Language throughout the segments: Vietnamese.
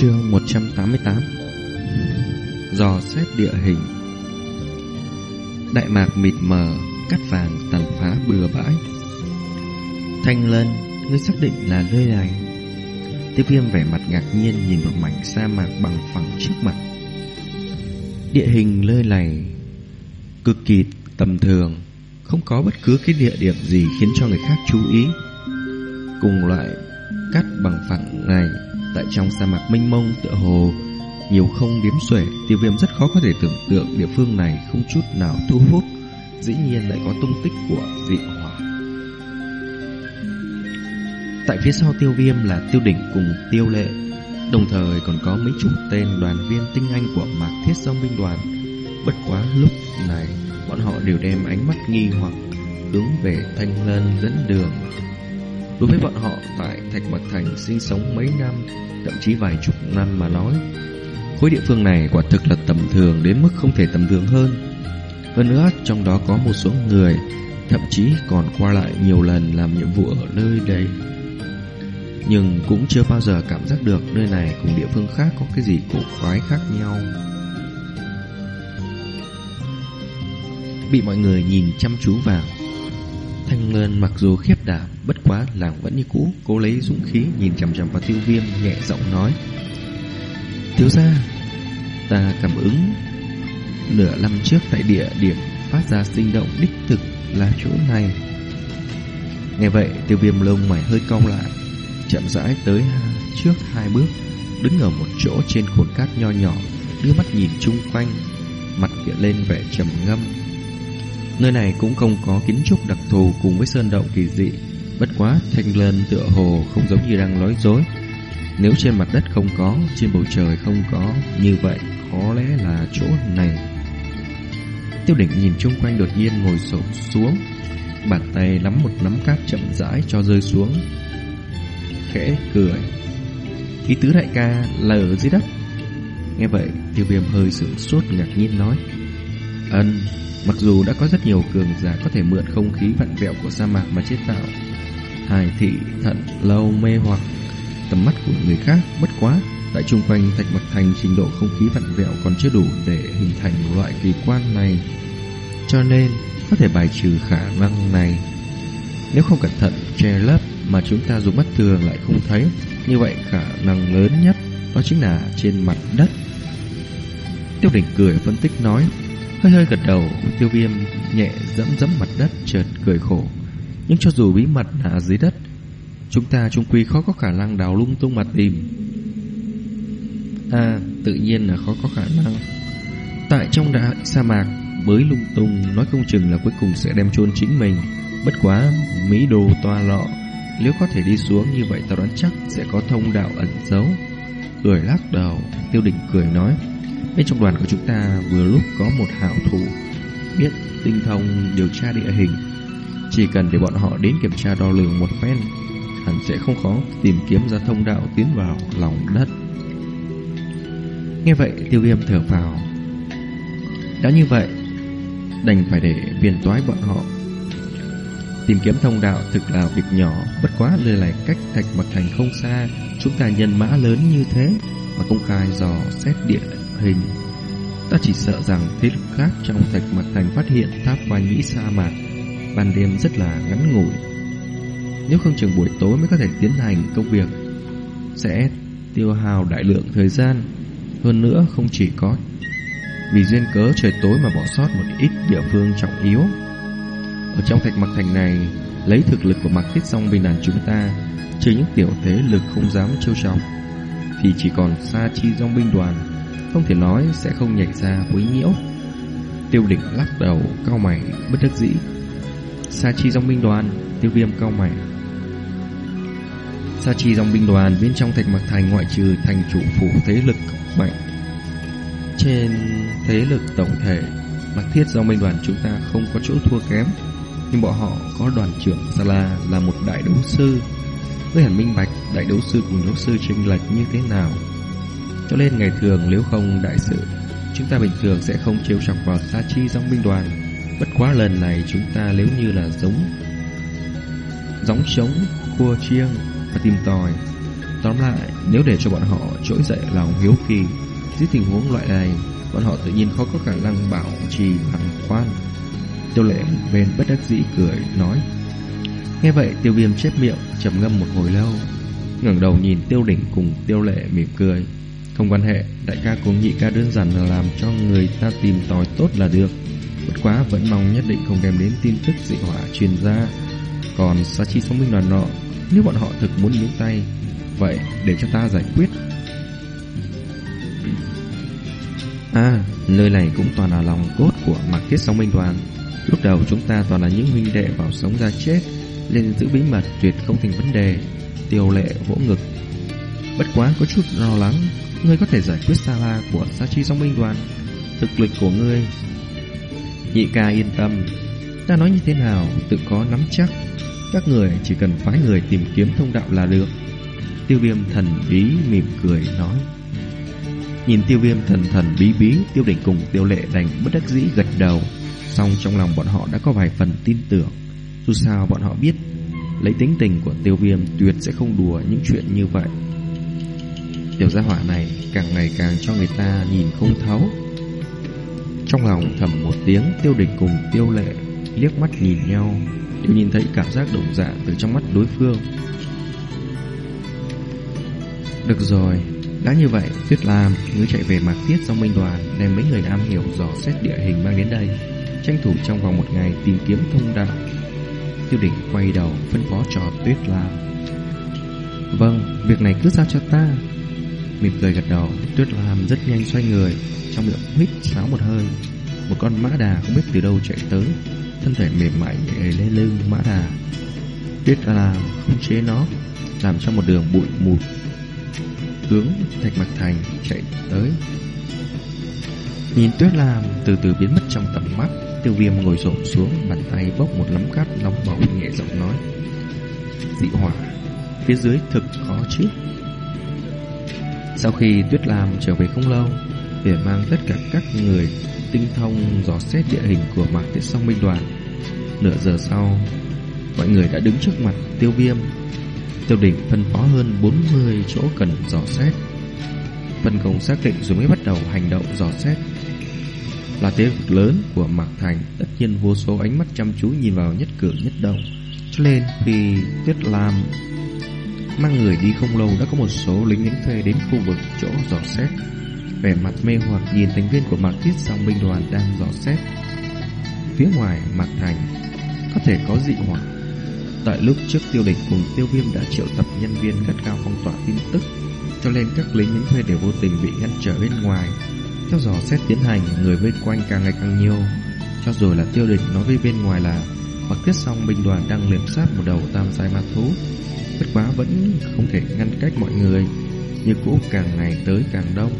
Chương 188 Dò xét địa hình Đại mạc mịt mờ, cắt vàng tàn phá bừa bãi. Thanh Lân, ngươi xác định là nơi này. tiếp viêm vẻ mặt ngạc nhiên nhìn một mảnh sa mạc bằng phẳng trước mặt. Địa hình nơi này cực kỳ tầm thường, không có bất cứ cái địa điểm gì khiến cho người khác chú ý. Cùng loại cắt bằng phẳng này tại trong sa mạc mênh mông tựa hồ nhiều không đếm xuể, tiêu viêm rất khó có thể tưởng tượng địa phương này không chút nào thu hút, dĩ nhiên lại có tung tích của dị hỏa. Tại phía sau tiêu viêm là tiêu đỉnh cùng tiêu lệ, đồng thời còn có mấy chục tên đoàn viên tinh anh của mạc thiết song binh đoàn. Bất quá lúc này, bọn họ đều đem ánh mắt nghi hoặc hướng về thanh lân dẫn đường. Đối với bọn họ tại Thạch Mật Thành sinh sống mấy năm, thậm chí vài chục năm mà nói, khối địa phương này quả thực là tầm thường đến mức không thể tầm thường hơn. Hơn nữa, trong đó có một số người thậm chí còn qua lại nhiều lần làm nhiệm vụ ở nơi đây. Nhưng cũng chưa bao giờ cảm giác được nơi này cùng địa phương khác có cái gì cổ quái khác nhau. Bị mọi người nhìn chăm chú vào, Thanh ngân mặc dù khiếp đảm, bất quá làng vẫn như cũ, cố lấy dũng khí nhìn chằm chằm vào tiêu viêm nhẹ giọng nói. Thiếu gia, ta cảm ứng nửa năm trước tại địa điểm phát ra sinh động đích thực là chỗ này. Nghe vậy, tiêu viêm lông mày hơi cong lại, chậm rãi tới trước hai bước, đứng ở một chỗ trên cồn cát nho nhỏ, đưa mắt nhìn chung quanh, mặt hiện lên vẻ trầm ngâm. Nơi này cũng không có kiến trúc đặc thù cùng với sơn động kỳ dị, bất quá thanh lân tựa hồ không giống như đang nói dối. Nếu trên mặt đất không có, trên bầu trời không có, như vậy có lẽ là chỗ này. Tiêu đỉnh nhìn chung quanh đột nhiên ngồi sổ xuống, bàn tay nắm một nắm cát chậm rãi cho rơi xuống. Khẽ cười. Ý tứ đại ca là ở dưới đất. Nghe vậy, tiêu viêm hơi sửng sốt ngạc nhiên nói. Ân, mặc dù đã có rất nhiều cường giả có thể mượn không khí vặn vẹo của sa mạc mà chế tạo. Hài thị, thận, lâu, mê hoặc tầm mắt của người khác bất quá tại chung quanh thạch mặt thành trình độ không khí vặn vẹo còn chưa đủ để hình thành loại kỳ quan này. Cho nên có thể bài trừ khả năng này. Nếu không cẩn thận che lấp mà chúng ta dùng mắt thường lại không thấy như vậy khả năng lớn nhất đó chính là trên mặt đất. Tiêu đỉnh cười phân tích nói hơi hơi gật đầu, tiêu viêm nhẹ dẫm dẫm mặt đất, chợt cười khổ. Nhưng cho dù bí mật là dưới đất, Chúng ta trung quy khó có khả năng đào lung tung mà tìm. À tự nhiên là khó có khả năng. Tại trong đại sa mạc, Bới lung tung Nói không chừng là cuối cùng sẽ đem chôn chính mình. Bất quá, Mỹ đồ toa lọ, Nếu có thể đi xuống như vậy ta đoán chắc Sẽ có thông đạo ẩn giấu. Cười lắc đầu, Tiêu định cười nói Bên trong đoàn của chúng ta vừa lúc có một hảo thủ Biết tinh thông điều tra địa hình Chỉ cần để bọn họ đến kiểm tra đo lường một phen hẳn sẽ không khó tìm kiếm ra thông đạo tiến vào lòng đất. Nghe vậy tiêu viêm thở vào. Đã như vậy, đành phải để phiền toái bọn họ. Tìm kiếm thông đạo thực là việc nhỏ, bất quá lời này cách thạch mặt thành không xa, chúng ta nhân mã lớn như thế mà công khai dò xét địa hình. Ta chỉ sợ rằng thế lực khác trong thạch mặt thành phát hiện tháp qua nghĩ sa mạc, ban đêm rất là ngắn ngủi. Nếu không chừng buổi tối mới có thể tiến hành công việc, Sẽ tiêu hào đại lượng thời gian. Hơn nữa không chỉ có, Vì duyên cớ trời tối mà bỏ sót một ít địa phương trọng yếu. Ở trong thạch mặt thành này, Lấy thực lực của mặc thiết song binh đàn chúng ta, Trừ những tiểu thế lực không dám trêu chọc Thì chỉ còn xa chi dòng binh đoàn không thể nói sẽ không nhảy ra quấy nhiễu Tiêu đỉnh lắc đầu cao mày bất đắc dĩ Sa chi dòng binh đoàn Tiêu viêm cao mày Sa chi dòng binh đoàn bên trong thạch mặc thành ngoại trừ thành chủ phủ thế lực mạnh. Trên thế lực tổng thể, mặc thiết dòng binh đoàn chúng ta không có chỗ thua kém. Nhưng bọn họ có đoàn trưởng Sala là một đại đấu sư. Với hẳn minh bạch, đại đấu sư cùng đấu sư chênh lệch như thế nào. Cho nên ngày thường nếu không đại sự, chúng ta bình thường sẽ không trêu chọc vào Sa chi dòng binh đoàn. Bất quá lần này chúng ta nếu như là giống giống trống, cua chiêng và tìm tòi. Tóm Tóm lại, nếu để cho bọn họ trỗi dậy lòng hiếu kỳ, dưới tình huống loại này, bọn họ tự nhiên khó có khả năng bảo trì bằng khoan. Tiêu lệ bên bất đắc dĩ cười nói. Nghe vậy, tiêu viêm chép miệng, trầm ngâm một hồi lâu, ngẩng đầu nhìn tiêu đỉnh cùng tiêu lệ mỉm cười. Không quan hệ, đại ca cùng nhị ca đơn giản là làm cho người ta tìm tòi tốt là được. Bất quá vẫn mong nhất định không đem đến tin tức dị hỏa truyền ra. Còn sa chi sống minh đoàn nọ, nếu bọn họ thực muốn nhúng tay, vậy để cho ta giải quyết. À, nơi này cũng toàn là lòng cốt của mặc thiết song minh đoàn. Lúc đầu chúng ta toàn là những huynh đệ vào sống ra chết, nên giữ bí mật tuyệt không thành vấn đề. Tiêu lệ vỗ ngực. Bất quá có chút lo lắng, ngươi có thể giải quyết Sala của Sa Chi song minh đoàn. Thực lực của ngươi. Nhị ca yên tâm, ta nói như thế nào tự có nắm chắc. Các người chỉ cần phái người tìm kiếm thông đạo là được. Tiêu viêm thần bí mỉm cười nói. Nhìn tiêu viêm thần thần bí bí, tiêu đỉnh cùng tiêu lệ đành bất đắc dĩ gật đầu. Xong trong lòng bọn họ đã có vài phần tin tưởng. Dù sao bọn họ biết, lấy tính tình của tiêu viêm tuyệt sẽ không đùa những chuyện như vậy. Tiểu gia hỏa này càng ngày càng cho người ta nhìn không thấu. Trong lòng thầm một tiếng, tiêu đình cùng tiêu lệ liếc mắt nhìn nhau, đều nhìn thấy cảm giác đồng dạng từ trong mắt đối phương. Được rồi, đã như vậy, Tuyết Lam, ngươi chạy về mặt tiết do minh đoàn, đem mấy người am hiểu dò xét địa hình mang đến đây, tranh thủ trong vòng một ngày tìm kiếm thông đạo. Tiêu đỉnh quay đầu phân phó cho Tuyết Lam. Vâng, việc này cứ giao cho ta. Mỉm cười gật đầu, Tuyết Lam rất nhanh xoay người, trong miệng hít sáo một hơi. Một con mã đà không biết từ đâu chạy tới, thân thể mềm mại nhảy lên lưng mã đà. Tuyết Lam không chế nó, làm cho một đường bụi mù hướng Thạch Mạc Thành chạy tới. Nhìn Tuyết Lam từ từ biến mất trong tầm mắt, Tiêu Viêm ngồi xổm xuống, bàn tay bốc một nắm cát nóng bỏng nhẹ giọng nói: "Dị hỏa, phía dưới thực khó chứ?" Sau khi Tuyết Lam trở về không lâu, để mang tất cả các người tinh thông dò xét địa hình của Mạc Tiết Song Minh Đoàn. Nửa giờ sau, mọi người đã đứng trước mặt Tiêu Viêm. Tiêu đỉnh phân phó hơn 40 chỗ cần dò xét. Phân công xác định rồi mới bắt đầu hành động dò xét. Là thế vực lớn của Mạc Thành Tất nhiên vô số ánh mắt chăm chú nhìn vào nhất cử nhất động. Cho nên khi Tuyết Lam Mang người đi không lâu đã có một số lính đánh thuê đến khu vực chỗ dò xét Vẻ mặt mê hoặc nhìn thành viên của Mạc Thiết song binh đoàn đang dò xét Phía ngoài Mạc Thành Có thể có dị hỏa Tại lúc trước tiêu địch cùng tiêu viêm đã triệu tập nhân viên gắt cao phong tỏa tin tức, cho nên các lính những thuê đều vô tình bị ngăn trở bên ngoài. Theo dò xét tiến hành, người vây quanh càng ngày càng nhiều. Cho dù là tiêu địch nói với bên ngoài là Mạc Thiết xong binh đoàn đang liệp sát một đầu tam giai ma thú. Bất quá vẫn không thể ngăn cách mọi người, như cũ càng ngày tới càng đông.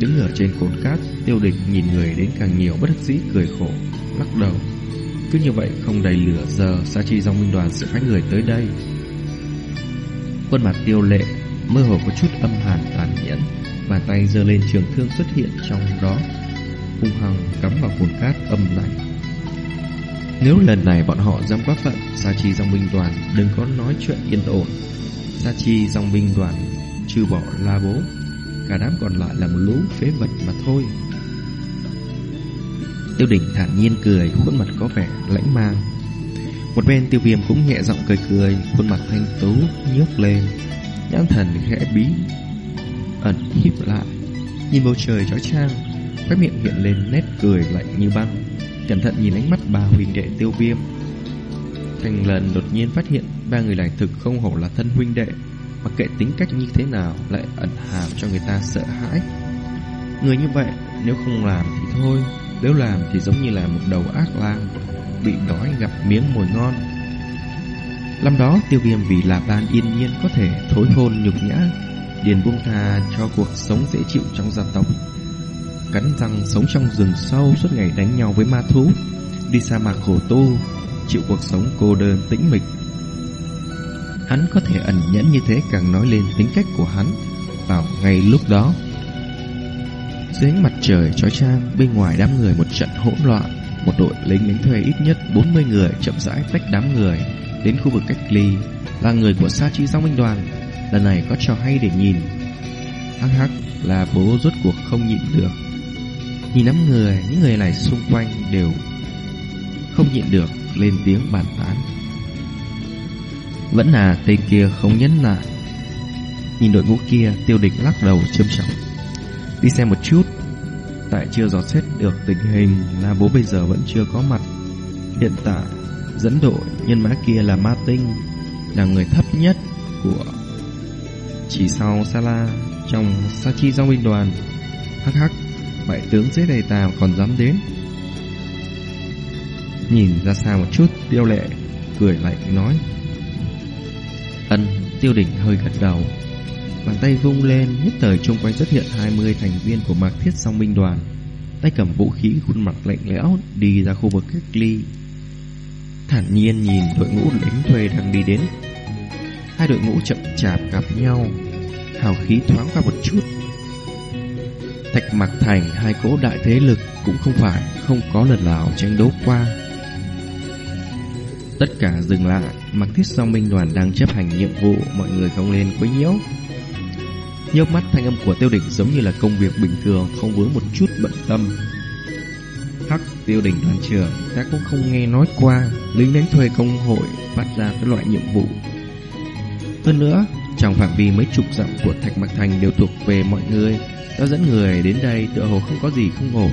Đứng ở trên cồn cát, tiêu địch nhìn người đến càng nhiều bất đắc dĩ cười khổ, lắc đầu. Cứ như vậy không đầy lửa giờ Sa chi dòng minh đoàn sẽ phái người tới đây Khuôn mặt tiêu lệ Mơ hồ có chút âm hàn tàn nhẫn Bàn tay giơ lên trường thương xuất hiện trong đó Hung hăng cắm vào cồn cát âm lạnh nếu lần này bọn họ dám quá phận Sa chi dòng binh đoàn đừng có nói chuyện yên ổn. Sa chi dòng binh đoàn Trừ bỏ la bố Cả đám còn lại là một lũ phế vật mà thôi. Tiêu đỉnh thản nhiên cười, khuôn mặt có vẻ lãnh mang. Một bên tiêu viêm cũng nhẹ giọng cười cười, khuôn mặt thanh tú nhếch lên, nhãn thần khẽ bí, ẩn híp lại, nhìn bầu trời chói chang, khóe miệng hiện lên nét cười lạnh như băng, cẩn thận nhìn ánh mắt bà huynh đệ tiêu viêm. Thành lần đột nhiên phát hiện ba người này thực không hổ là thân huynh đệ, mặc kệ tính cách như thế nào lại ẩn hàm cho người ta sợ hãi. Người như vậy nếu không làm thì thôi nếu làm thì giống như là một đầu ác lang Bị đói gặp miếng mồi ngon Năm đó tiêu viêm vì là ban yên nhiên có thể thối hôn nhục nhã Điền buông tha cho cuộc sống dễ chịu trong gia tộc Cắn răng sống trong rừng sâu suốt ngày đánh nhau với ma thú. Đi sa mạc khổ tu Chịu cuộc sống cô đơn tĩnh mịch. Hắn có thể ẩn nhẫn như thế càng nói lên tính cách của hắn Vào ngày lúc đó. Dưới ánh mặt trời chói chang, bên ngoài đám người một trận hỗn loạn, một đội lính lính thuê ít nhất 40 người chậm rãi tách đám người đến khu vực cách ly, là người của Sa Chi Giang Minh Đoàn. Lần này có trò hay để nhìn. Hắc hắc là bố rốt cuộc không nhịn được. Nhìn năm người, Những người này xung quanh đều Không nhịn được Lên tiếng bàn tán. Vẫn là tên kia không nhấn lại. Nhìn đội ngũ kia, Tiêu địch lắc đầu châm trọng Đi xem một chút. Tại chưa dò xét được tình hình Là bố bây giờ vẫn chưa có mặt. Hiện tại, dẫn đội nhân mã kia là Ma Tinh, Là người thấp nhất của Chỉ sau Sala Trong Sachi Chi binh đoàn. Hắc hắc. Bại tướng dưới đầy ta còn dám đến. Nhìn ra xa một chút, Tiêu lệ cười lạnh nói. Ân, tiêu đỉnh hơi gật đầu. Bàn tay vung lên, Nhất thời chung quanh xuất hiện 20 thành viên của mạc thiết song binh đoàn. Tay cầm vũ khí, khuôn mặt lạnh lẽo, Đi ra khu vực cách ly. Thản nhiên nhìn đội ngũ lính thuê đang đi đến. Hai đội ngũ chậm chạp gặp nhau. Hào khí thoáng qua một chút. Thạch Mạc thành, hai cỗ đại thế lực Cũng không phải, không có lần nào tranh đấu qua. Tất cả dừng lại Mặc thiết song binh đoàn đang chấp hành nhiệm vụ, Mọi người không lên quấy nhiễu. Nhớp mắt thanh âm của tiêu đỉnh giống như là công việc bình thường, Không vướng một chút bận tâm. Hắc, tiêu đỉnh đoàn trưởng Ta cũng không nghe nói qua. Lính đánh thuê công hội Phát ra cái loại nhiệm vụ. Hơn nữa trong phạm vi mấy chục dặm của Thạch Mạc Thành Đều thuộc về mọi người đã dẫn người đến đây tựa hồ không có gì không ổn.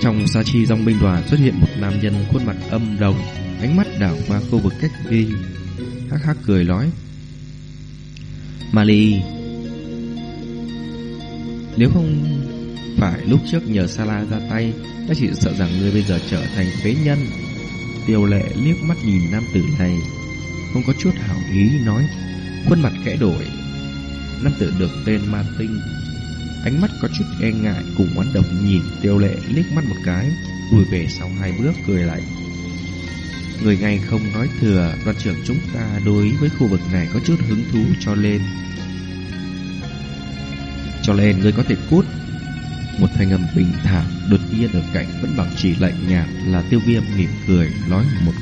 Trong sa chi dòng binh đoàn Xuất hiện một nam nhân khuôn mặt âm đồng Ánh mắt đảo qua khu vực cách ly. Hắc hắc cười nói, Mali, Nếu không phải lúc trước nhờ Sala ra tay, Ta chỉ sợ rằng ngươi bây giờ trở thành phế nhân. Tiêu lệ liếc mắt nhìn nam tử này, Không có chút hảo ý nói Khuôn mặt kẽ đổi. Nam tử được tên Ma Tinh. Ánh mắt có chút e ngại, Cùng oán độc nhìn tiêu lệ liếc mắt một cái, Lùi về sau hai bước, cười lại Người ngay không nói thừa, Đoàn trưởng chúng ta đối với khu vực này Có chút hứng thú cho lên. Cho nên ngươi có thể cút. Một thanh âm bình thản đột nhiên ở cạnh vẫn bằng chỉ lạnh nhạt là tiêu viêm mỉm cười nói một